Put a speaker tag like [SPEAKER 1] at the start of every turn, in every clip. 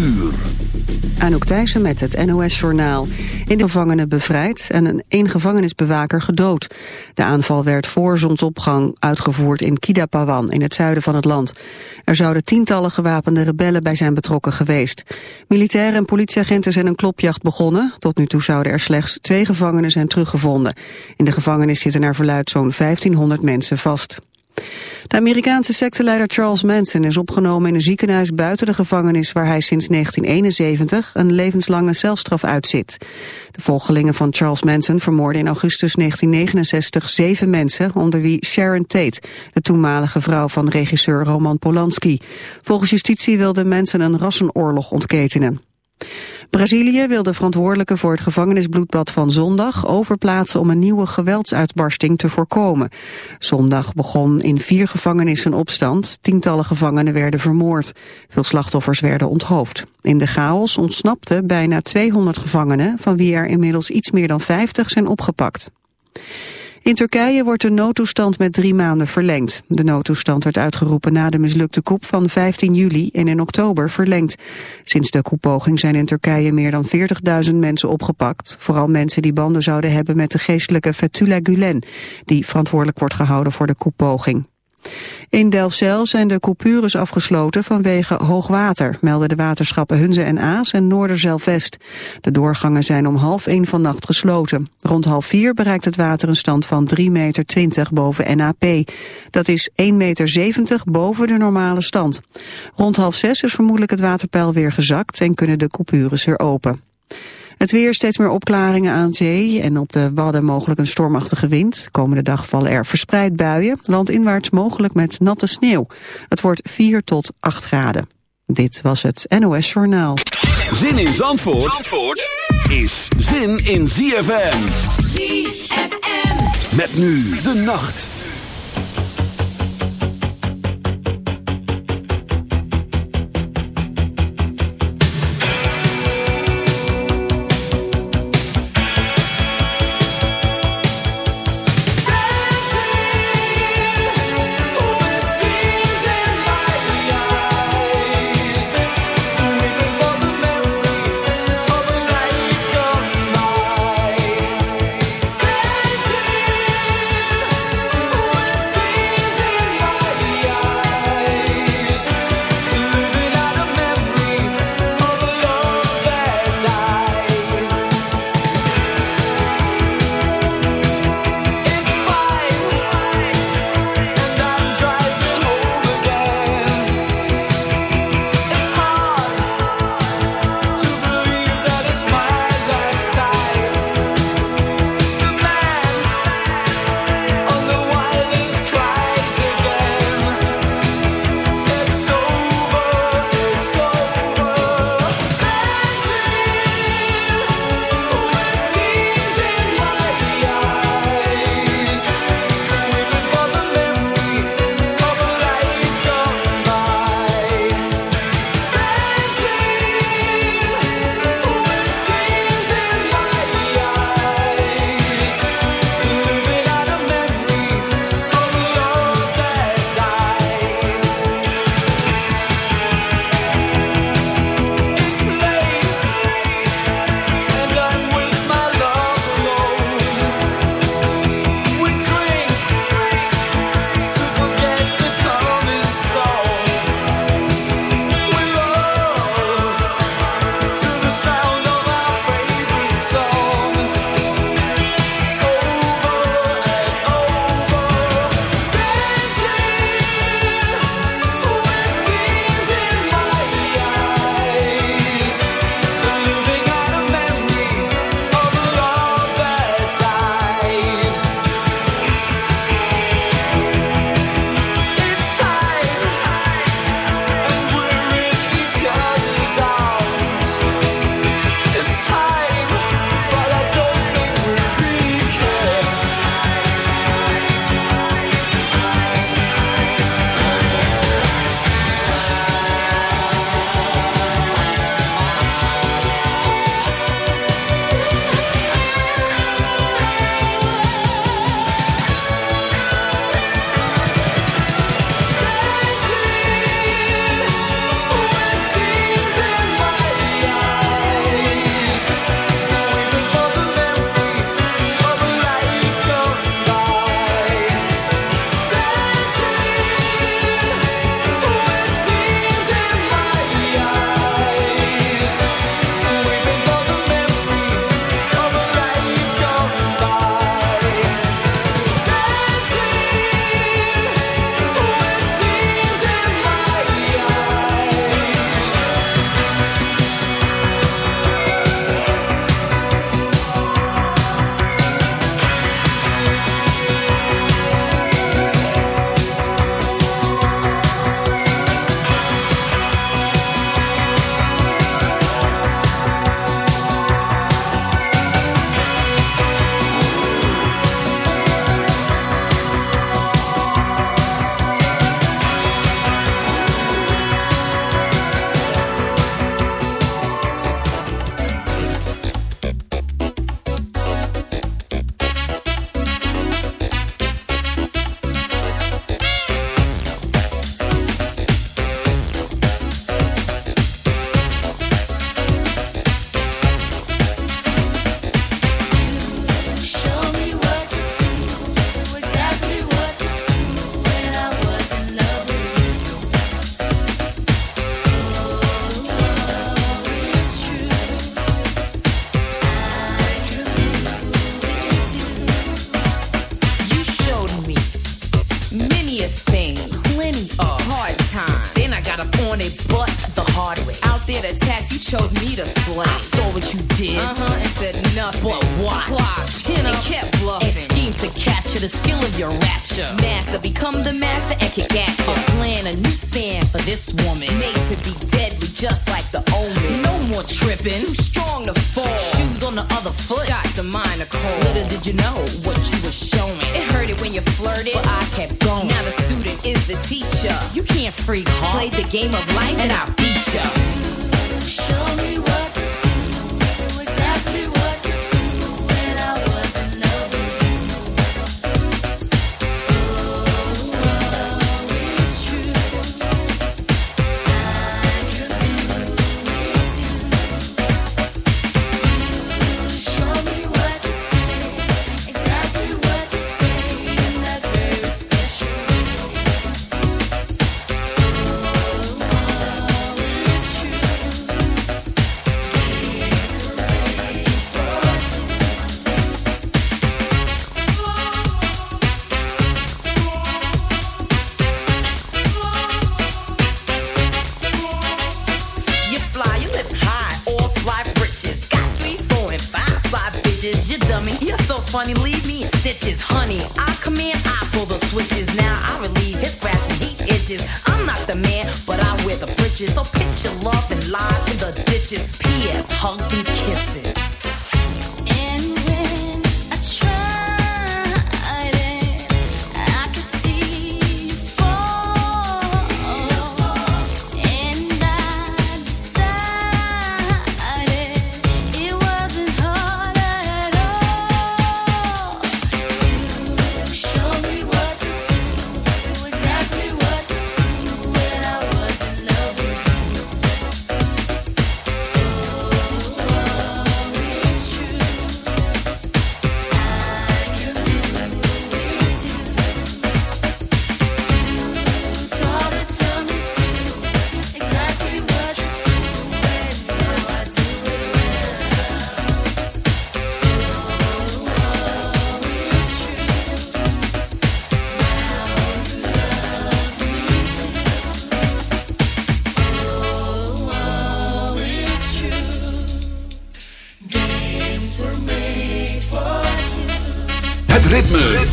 [SPEAKER 1] uur.
[SPEAKER 2] Anouk Thijssen met het NOS-journaal. In de gevangenen bevrijd en een één gevangenisbewaker gedood. De aanval werd voor zonsopgang uitgevoerd in Kidapawan in het zuiden van het land. Er zouden tientallen gewapende rebellen bij zijn betrokken geweest. Militairen en politieagenten zijn een klopjacht begonnen. Tot nu toe zouden er slechts twee gevangenen zijn teruggevonden. In de gevangenis zitten naar verluid zo'n 1500 mensen vast. De Amerikaanse secteleider Charles Manson is opgenomen in een ziekenhuis buiten de gevangenis waar hij sinds 1971 een levenslange celstraf uitzit. De volgelingen van Charles Manson vermoorden in augustus 1969 zeven mensen, onder wie Sharon Tate, de toenmalige vrouw van regisseur Roman Polanski. Volgens justitie wilde Manson een rassenoorlog ontketenen. Brazilië wil de verantwoordelijke voor het gevangenisbloedbad van zondag overplaatsen om een nieuwe geweldsuitbarsting te voorkomen. Zondag begon in vier gevangenissen opstand, tientallen gevangenen werden vermoord. Veel slachtoffers werden onthoofd. In de chaos ontsnapten bijna 200 gevangenen, van wie er inmiddels iets meer dan 50 zijn opgepakt. In Turkije wordt de noodtoestand met drie maanden verlengd. De noodtoestand werd uitgeroepen na de mislukte coup van 15 juli en in oktober verlengd. Sinds de koepoging zijn in Turkije meer dan 40.000 mensen opgepakt. Vooral mensen die banden zouden hebben met de geestelijke Fethullah Gulen, die verantwoordelijk wordt gehouden voor de koepoging. In Delfzijl zijn de coupures afgesloten vanwege hoogwater, melden de waterschappen Hunze en Aas en Noorderzeilvest. De doorgangen zijn om half één vannacht gesloten. Rond half vier bereikt het water een stand van 3,20 meter boven NAP. Dat is 1,70 meter boven de normale stand. Rond half zes is vermoedelijk het waterpeil weer gezakt en kunnen de coupures weer open. Het weer steeds meer opklaringen aan zee en op de Wadden mogelijk een stormachtige wind. Komende dag vallen er verspreid buien, landinwaarts mogelijk met natte sneeuw. Het wordt 4 tot 8 graden. Dit was het NOS Journaal.
[SPEAKER 1] Zin in Zandvoort, Zandvoort is zin in ZFM.
[SPEAKER 3] ZFM.
[SPEAKER 1] Met nu de nacht.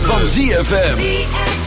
[SPEAKER 4] Van ZFM.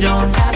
[SPEAKER 5] don't have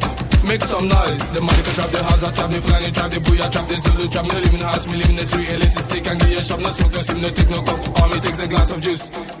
[SPEAKER 6] Make some noise. The money can trap the house, I trap the flying, trap the booyah, trap the Zulu, trap me living house, me living the street, elixir stick and get your shop, no smoke, no sim, no take no. All me takes a glass of juice.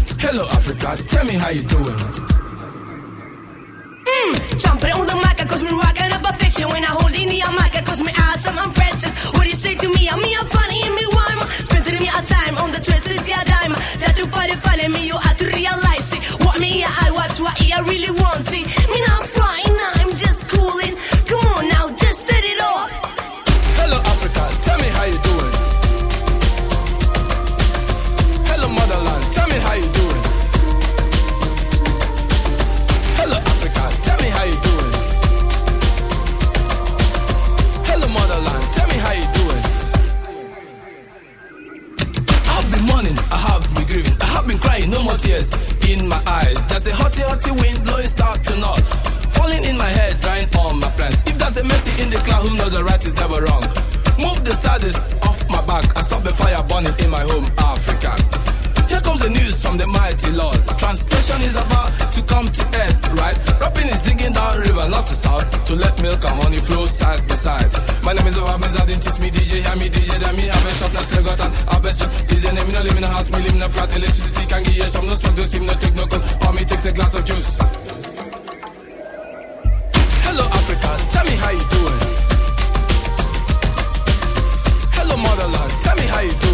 [SPEAKER 6] Hello, Africa, tell me how you doing.
[SPEAKER 7] Mmm, jumping on the mic, cause me rocking up a fiction. When I hold in the mic, cause me awesome, I'm precious. What do you say to me? I'm me, I'm funny, and me rhyme. Spending me a time on the twisted yeah dime. That to find it, funny me, you have to realize it. What me, I watch, what I really want it. Me not flying,
[SPEAKER 6] in my eyes. There's a hotty, hotty wind blowing south to north, falling in my head, drying all my plans. If there's a mercy in the cloud, who knows the right is never wrong. Move the saddest off my back, I stop the fire burning in my home, Africa. Here comes the news from the mighty Lord. Translation is about to come to end, right? Rapping is digging down river, not to south, to let milk and honey flow side by side. My name is Obamiz, I didn't teach me DJ, hear me DJ, then me have a shop, now still got shop. Is the name, me no live in a house, me live in a flat, electricity can give you some, no smoke, no steam, no take no cold, or me takes a glass of juice. Hello Africa, tell me how you doing. Hello motherland, tell me how you doing.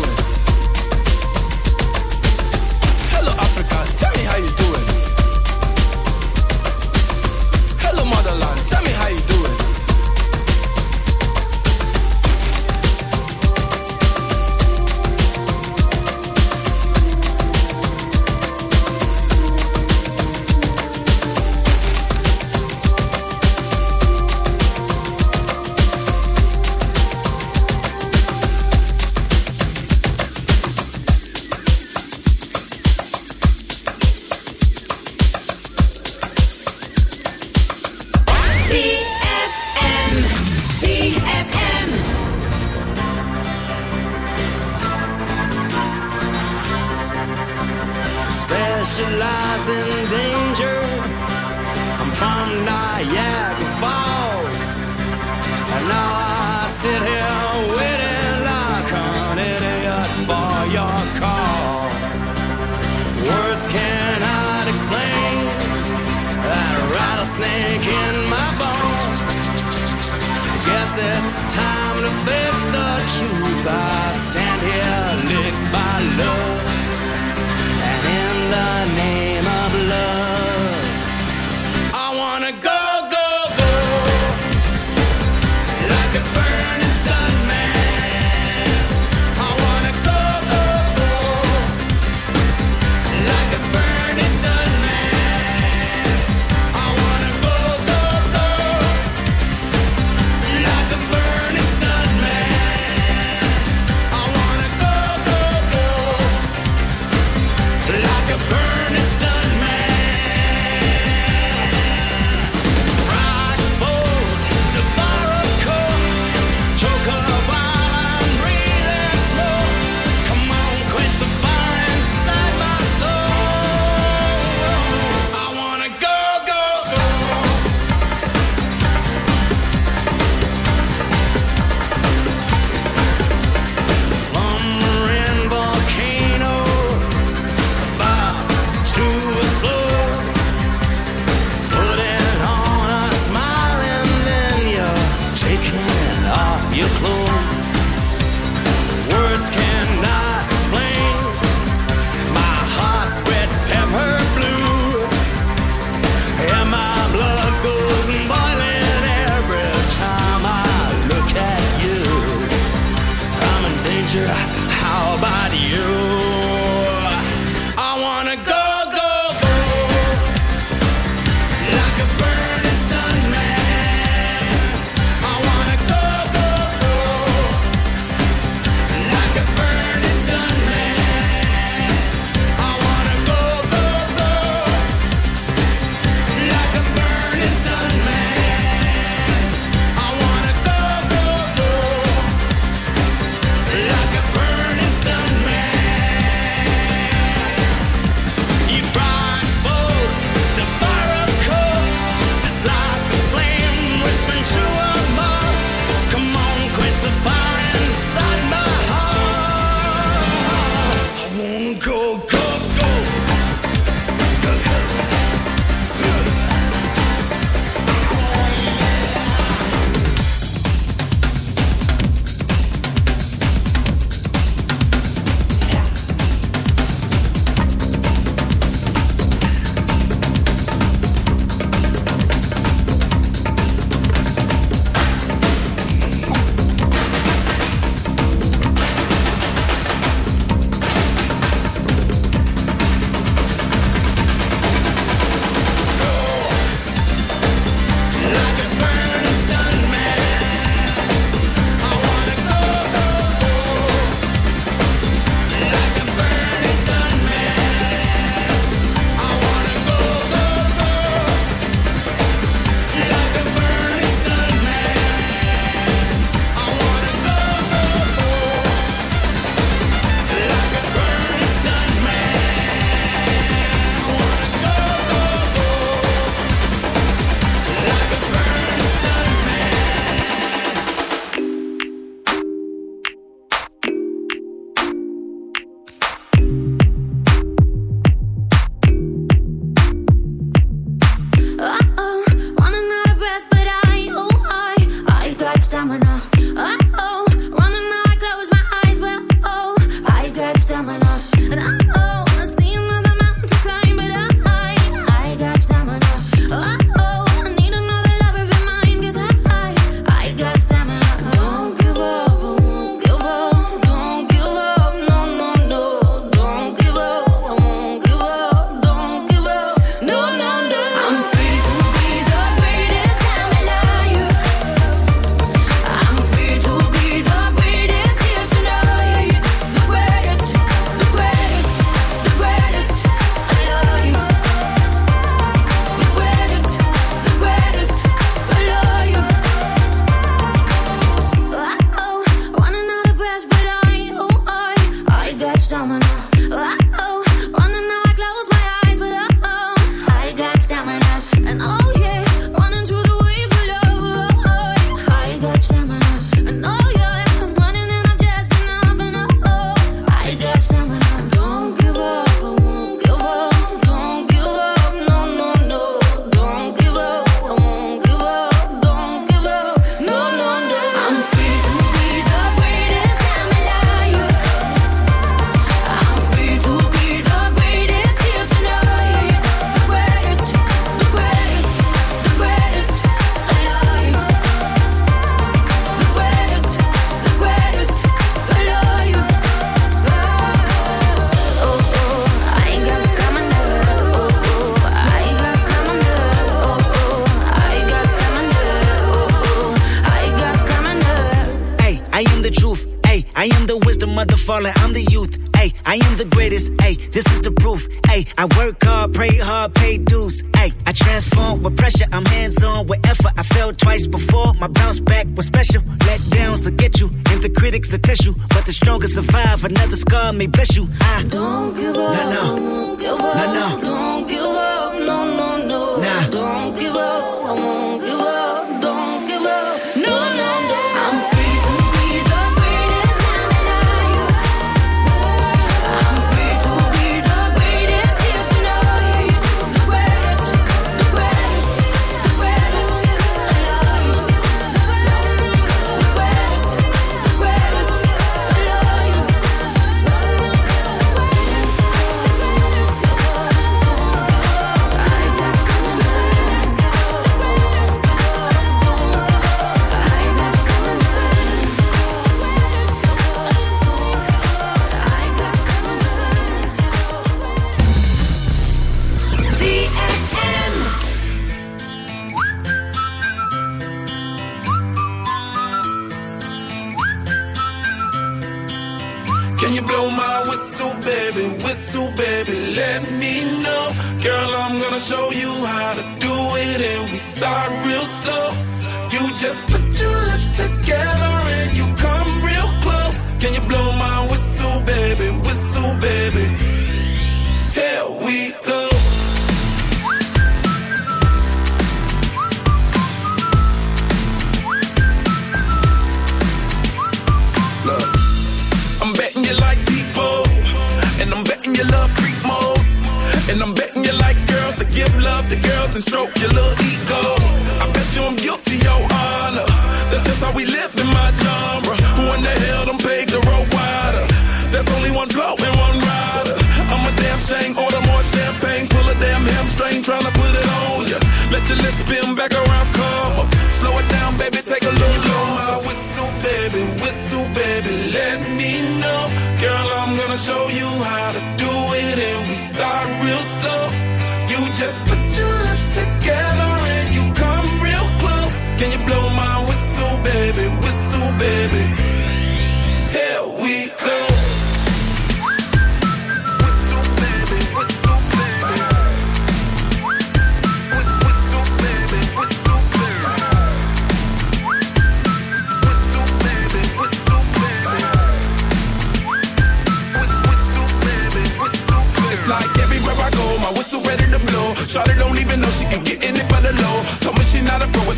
[SPEAKER 8] give up.
[SPEAKER 4] No.
[SPEAKER 8] Give up.
[SPEAKER 4] No, no.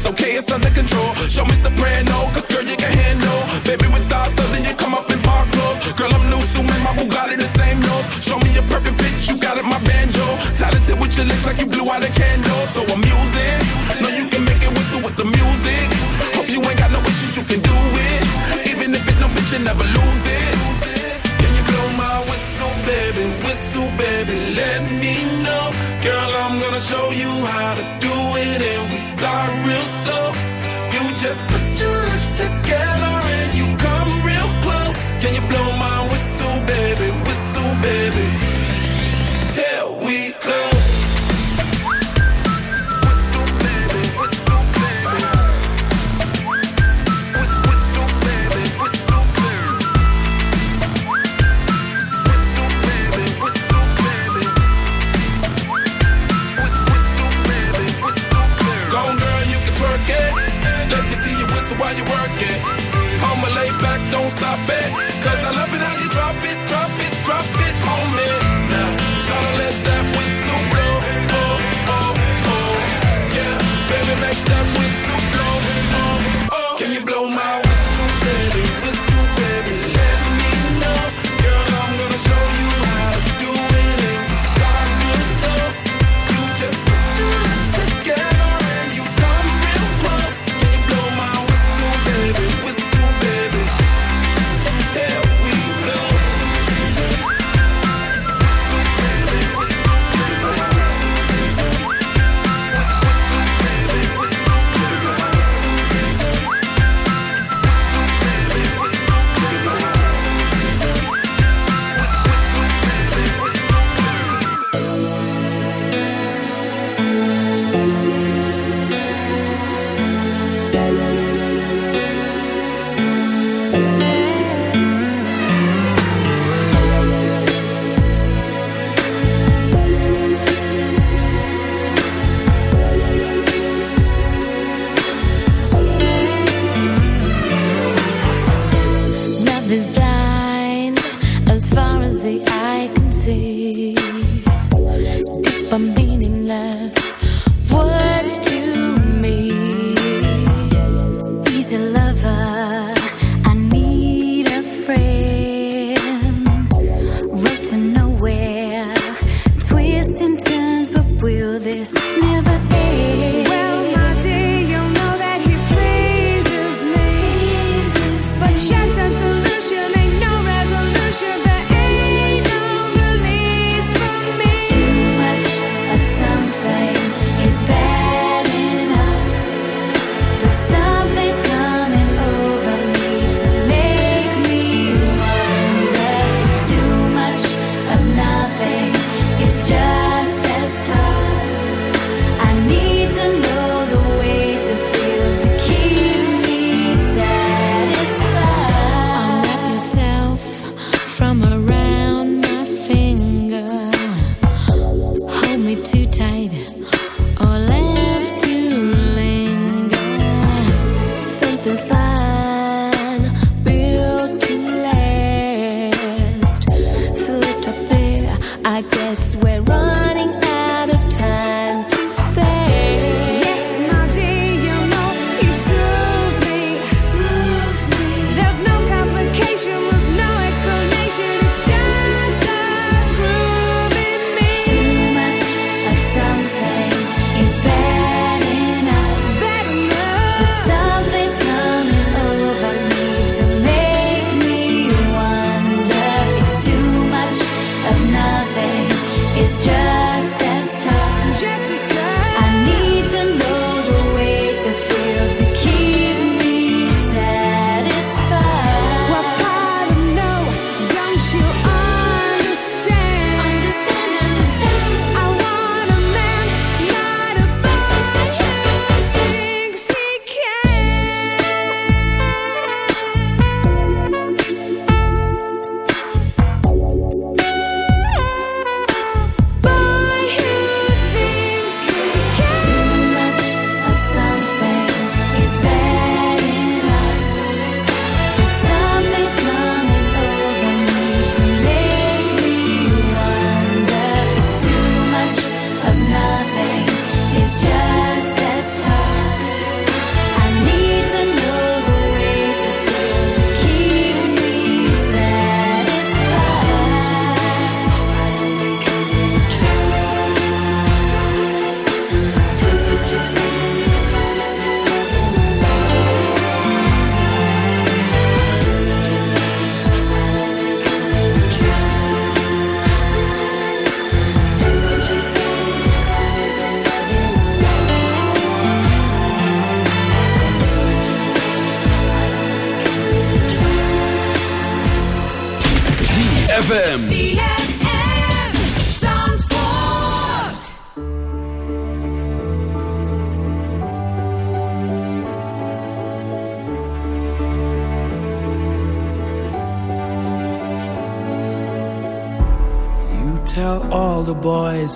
[SPEAKER 6] okay, it's under control. Show me soprano, cause girl, you can handle. Baby, with stars, so then you come up in park clothes. Girl, I'm new, so my Bugatti the same nose. Show me a perfect pitch, you got it, my banjo. Talented with your lips like you blew out a candle. So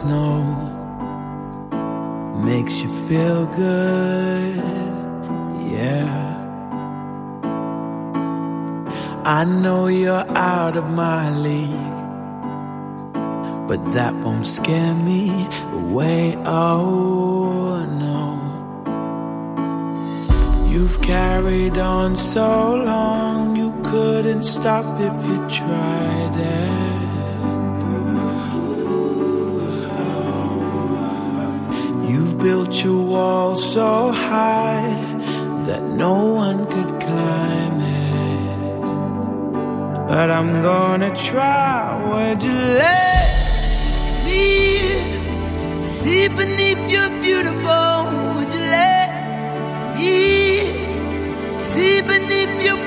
[SPEAKER 6] no